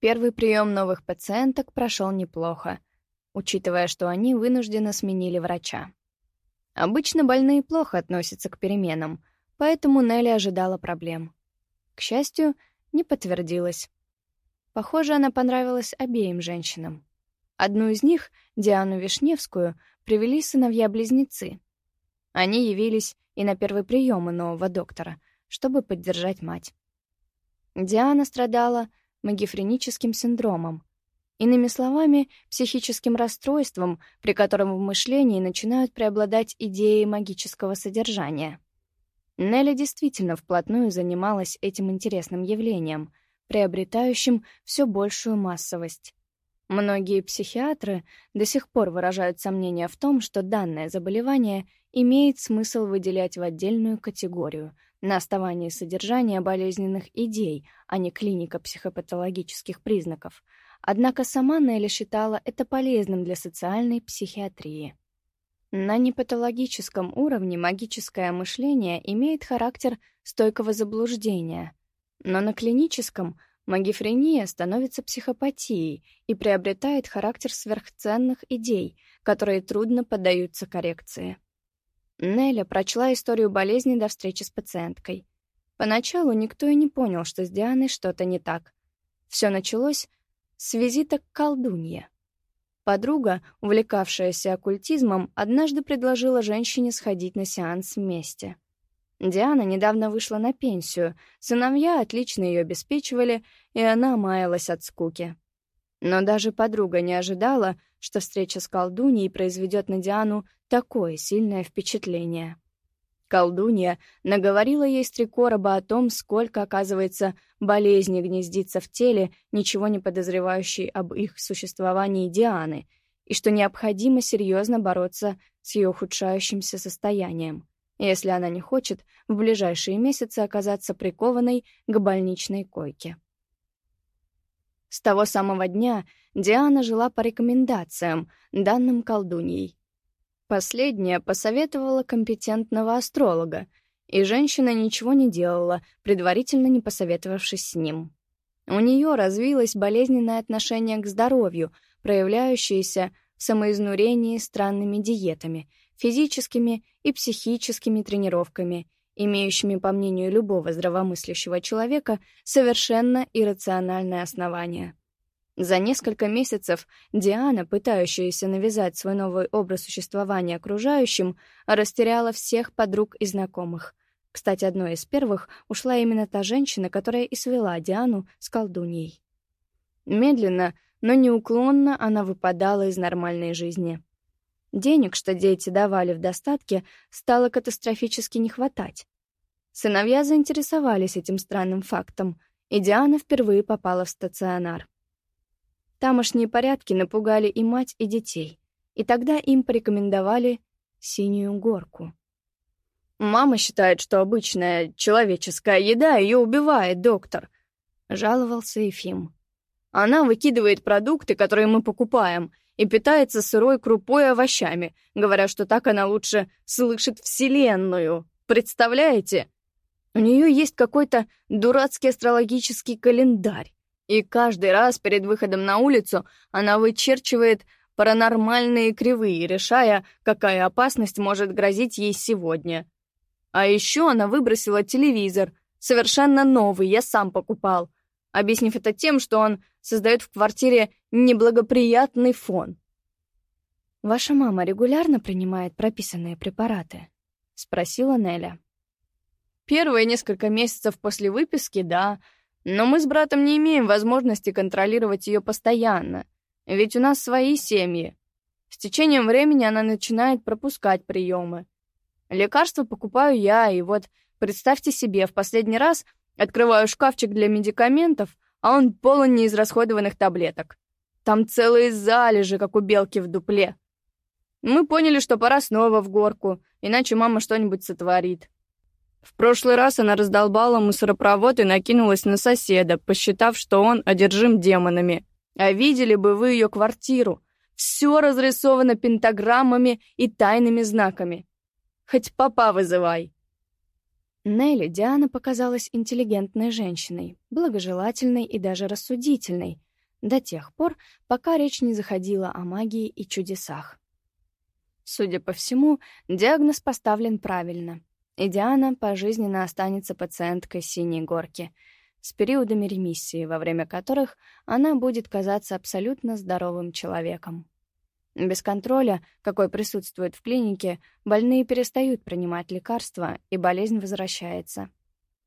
Первый прием новых пациенток прошел неплохо, учитывая, что они вынужденно сменили врача. Обычно больные плохо относятся к переменам, поэтому Нелли ожидала проблем. К счастью, не подтвердилось. Похоже, она понравилась обеим женщинам. Одну из них, Диану Вишневскую, привели сыновья-близнецы. Они явились и на первый прием у нового доктора, чтобы поддержать мать. Диана страдала магифреническим синдромом, иными словами, психическим расстройством, при котором в мышлении начинают преобладать идеи магического содержания. Нелли действительно вплотную занималась этим интересным явлением, приобретающим все большую массовость. Многие психиатры до сих пор выражают сомнения в том, что данное заболевание имеет смысл выделять в отдельную категорию на основании содержания болезненных идей, а не клиника психопатологических признаков. Однако сама Нелли считала это полезным для социальной психиатрии. На непатологическом уровне магическое мышление имеет характер стойкого заблуждения, но на клиническом Магифрения становится психопатией и приобретает характер сверхценных идей, которые трудно поддаются коррекции. Неля прочла историю болезни до встречи с пациенткой. Поначалу никто и не понял, что с Дианой что-то не так. Все началось с визита к колдунье. Подруга, увлекавшаяся оккультизмом, однажды предложила женщине сходить на сеанс вместе — Диана недавно вышла на пенсию, сыновья отлично ее обеспечивали, и она маялась от скуки. Но даже подруга не ожидала, что встреча с колдуньей произведет на Диану такое сильное впечатление. Колдунья наговорила ей с три короба о том, сколько, оказывается, болезни гнездится в теле, ничего не подозревающей об их существовании Дианы, и что необходимо серьезно бороться с ее ухудшающимся состоянием если она не хочет в ближайшие месяцы оказаться прикованной к больничной койке. С того самого дня Диана жила по рекомендациям, данным колдуньей. Последняя посоветовала компетентного астролога, и женщина ничего не делала, предварительно не посоветовавшись с ним. У нее развилось болезненное отношение к здоровью, проявляющееся в самоизнурении странными диетами, физическими и психическими тренировками, имеющими, по мнению любого здравомыслящего человека, совершенно иррациональное основание. За несколько месяцев Диана, пытающаяся навязать свой новый образ существования окружающим, растеряла всех подруг и знакомых. Кстати, одной из первых ушла именно та женщина, которая и свела Диану с колдуньей. Медленно, но неуклонно она выпадала из нормальной жизни. Денег, что дети давали в достатке, стало катастрофически не хватать. Сыновья заинтересовались этим странным фактом, и Диана впервые попала в стационар. Тамошние порядки напугали и мать, и детей, и тогда им порекомендовали синюю горку. «Мама считает, что обычная человеческая еда ее убивает, доктор», — жаловался Ефим. «Она выкидывает продукты, которые мы покупаем, и питается сырой крупой и овощами, говоря, что так она лучше слышит Вселенную. Представляете? У нее есть какой-то дурацкий астрологический календарь, и каждый раз перед выходом на улицу она вычерчивает паранормальные кривые, решая, какая опасность может грозить ей сегодня. А еще она выбросила телевизор, совершенно новый, я сам покупал, объяснив это тем, что он создает в квартире неблагоприятный фон. «Ваша мама регулярно принимает прописанные препараты?» — спросила Неля. «Первые несколько месяцев после выписки — да, но мы с братом не имеем возможности контролировать ее постоянно, ведь у нас свои семьи. С течением времени она начинает пропускать приемы. Лекарства покупаю я, и вот, представьте себе, в последний раз открываю шкафчик для медикаментов — а он полон неизрасходованных таблеток. Там целые залежи, как у белки в дупле. Мы поняли, что пора снова в горку, иначе мама что-нибудь сотворит. В прошлый раз она раздолбала мусоропровод и накинулась на соседа, посчитав, что он одержим демонами. А видели бы вы ее квартиру. Все разрисовано пентаграммами и тайными знаками. Хоть папа вызывай. Нелли Диана показалась интеллигентной женщиной, благожелательной и даже рассудительной, до тех пор, пока речь не заходила о магии и чудесах. Судя по всему, диагноз поставлен правильно, и Диана пожизненно останется пациенткой Синей Горки с периодами ремиссии, во время которых она будет казаться абсолютно здоровым человеком. Без контроля, какой присутствует в клинике, больные перестают принимать лекарства, и болезнь возвращается.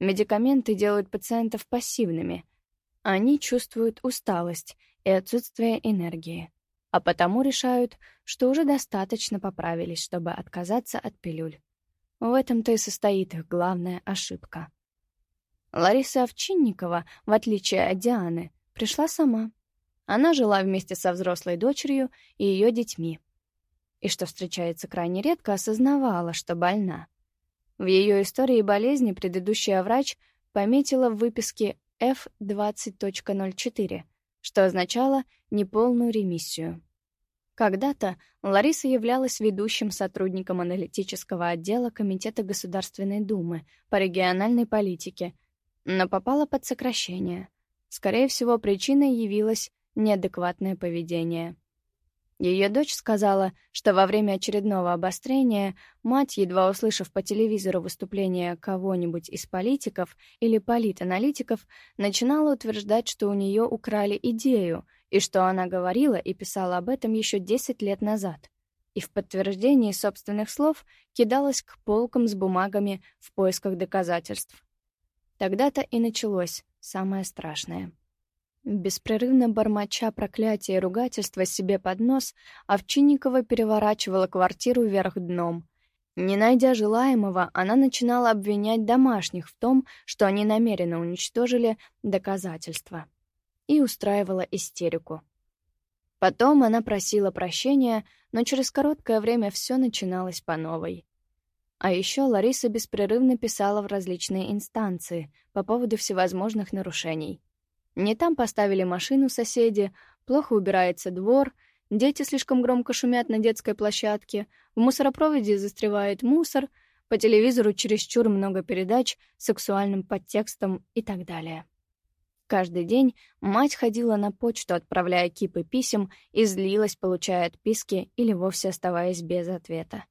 Медикаменты делают пациентов пассивными. Они чувствуют усталость и отсутствие энергии, а потому решают, что уже достаточно поправились, чтобы отказаться от пилюль. В этом-то и состоит их главная ошибка. Лариса Овчинникова, в отличие от Дианы, пришла сама — она жила вместе со взрослой дочерью и ее детьми. И что встречается крайне редко, осознавала, что больна. В ее истории болезни предыдущая врач пометила в выписке F20.04, что означало неполную ремиссию. Когда-то Лариса являлась ведущим сотрудником аналитического отдела Комитета Государственной Думы по региональной политике, но попала под сокращение. Скорее всего, причиной явилась неадекватное поведение. Ее дочь сказала, что во время очередного обострения мать, едва услышав по телевизору выступление кого-нибудь из политиков или политаналитиков, начинала утверждать, что у нее украли идею, и что она говорила и писала об этом еще 10 лет назад. И в подтверждении собственных слов кидалась к полкам с бумагами в поисках доказательств. Тогда-то и началось самое страшное — Беспрерывно бормоча проклятия и ругательства себе под нос, Овчинникова переворачивала квартиру вверх дном. Не найдя желаемого, она начинала обвинять домашних в том, что они намеренно уничтожили доказательства. И устраивала истерику. Потом она просила прощения, но через короткое время все начиналось по новой. А еще Лариса беспрерывно писала в различные инстанции по поводу всевозможных нарушений — не там поставили машину соседи, плохо убирается двор, дети слишком громко шумят на детской площадке, в мусоропроводе застревает мусор, по телевизору чересчур много передач с сексуальным подтекстом и так далее. Каждый день мать ходила на почту, отправляя кипы писем, и злилась, получая отписки или вовсе оставаясь без ответа.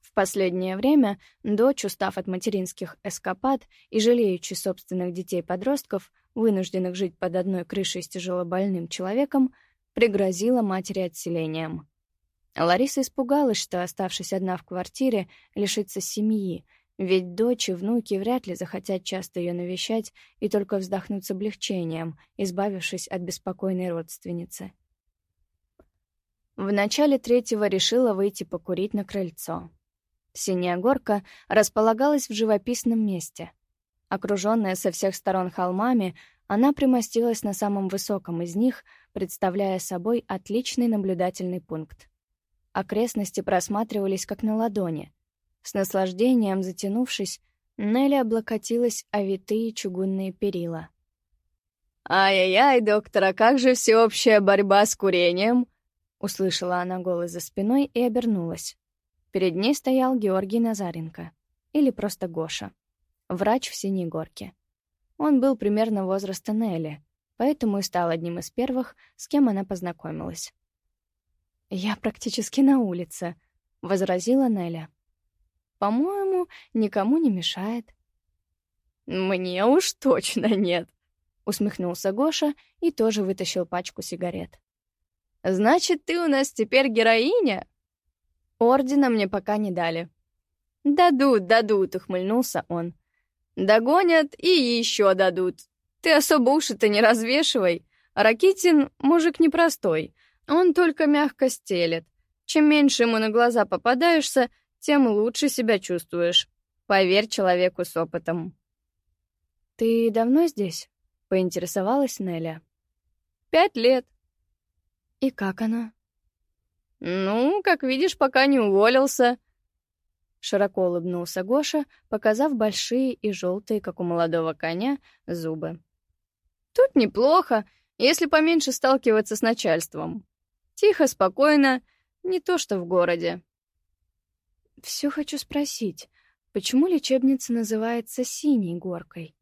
В последнее время дочь, устав от материнских эскапад и жалеючи собственных детей-подростков, вынужденных жить под одной крышей с тяжелобольным человеком, пригрозила матери отселением. Лариса испугалась, что, оставшись одна в квартире, лишится семьи, ведь дочь и внуки вряд ли захотят часто ее навещать и только вздохнуть с облегчением, избавившись от беспокойной родственницы. В начале третьего решила выйти покурить на крыльцо. Синяя горка располагалась в живописном месте. Окруженная со всех сторон холмами, она примостилась на самом высоком из них, представляя собой отличный наблюдательный пункт. Окрестности просматривались как на ладони. С наслаждением затянувшись, Нелли облокотилась о витые чугунные перила. «Ай-яй-яй, доктор, а как же всеобщая борьба с курением?» Услышала она голос за спиной и обернулась. Перед ней стоял Георгий Назаренко, или просто Гоша, врач в Синей Горке. Он был примерно возраста Нелли, поэтому и стал одним из первых, с кем она познакомилась. «Я практически на улице», — возразила Неля. «По-моему, никому не мешает». «Мне уж точно нет», — усмехнулся Гоша и тоже вытащил пачку сигарет. «Значит, ты у нас теперь героиня?» Ордена мне пока не дали. «Дадут, дадут», — ухмыльнулся он. «Догонят и еще дадут. Ты особо уши-то не развешивай. Ракитин — мужик непростой. Он только мягко стелет. Чем меньше ему на глаза попадаешься, тем лучше себя чувствуешь. Поверь человеку с опытом». «Ты давно здесь?» — поинтересовалась Неля. «Пять лет». «И как она?» «Ну, как видишь, пока не уволился». Широко улыбнулся Гоша, показав большие и желтые, как у молодого коня, зубы. «Тут неплохо, если поменьше сталкиваться с начальством. Тихо, спокойно, не то что в городе». «Все хочу спросить, почему лечебница называется «Синей горкой»?»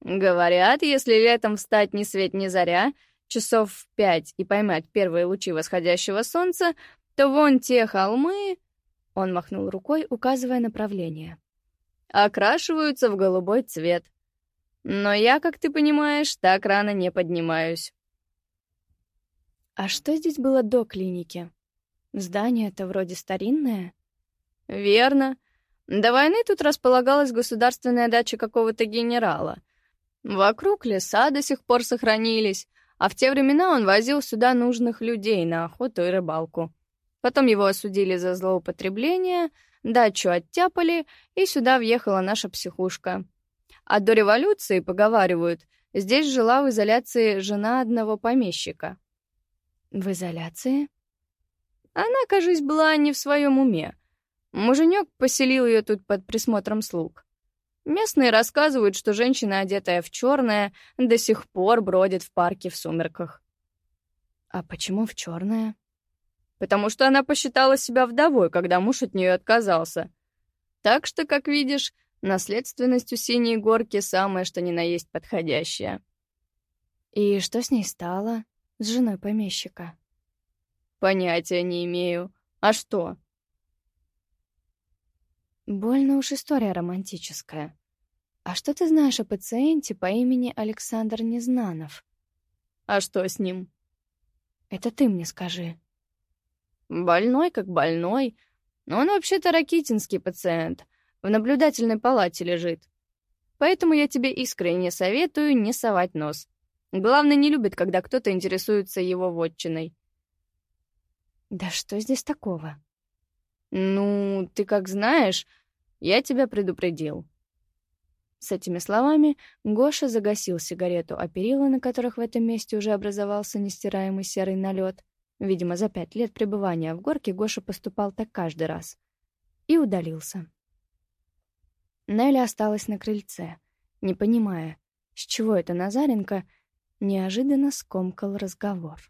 «Говорят, если летом встать ни свет ни заря, часов в пять и поймать первые лучи восходящего солнца, то вон те холмы...» Он махнул рукой, указывая направление. «Окрашиваются в голубой цвет. Но я, как ты понимаешь, так рано не поднимаюсь». «А что здесь было до клиники? Здание-то вроде старинное?» «Верно. До войны тут располагалась государственная дача какого-то генерала. Вокруг леса до сих пор сохранились, а в те времена он возил сюда нужных людей на охоту и рыбалку. Потом его осудили за злоупотребление, дачу оттяпали, и сюда въехала наша психушка. А до революции, поговаривают, здесь жила в изоляции жена одного помещика. В изоляции? Она, кажись, была не в своем уме. Муженек поселил ее тут под присмотром слуг. Местные рассказывают, что женщина, одетая в черное, до сих пор бродит в парке в сумерках. А почему в черное? Потому что она посчитала себя вдовой, когда муж от нее отказался. Так что, как видишь, наследственность у синей горки самое что ни на есть подходящая. И что с ней стало? С женой помещика? Понятия не имею. А что? Больно уж история романтическая. А что ты знаешь о пациенте по имени Александр Незнанов? А что с ним? Это ты мне скажи. Больной как больной. Но он вообще-то ракитинский пациент. В наблюдательной палате лежит. Поэтому я тебе искренне советую не совать нос. Главное, не любит, когда кто-то интересуется его вотчиной. Да что здесь такого? «Ну, ты как знаешь, я тебя предупредил». С этими словами Гоша загасил сигарету, а перила, на которых в этом месте уже образовался нестираемый серый налет, видимо, за пять лет пребывания в горке Гоша поступал так каждый раз, и удалился. Нелли осталась на крыльце, не понимая, с чего это Назаренко неожиданно скомкал разговор.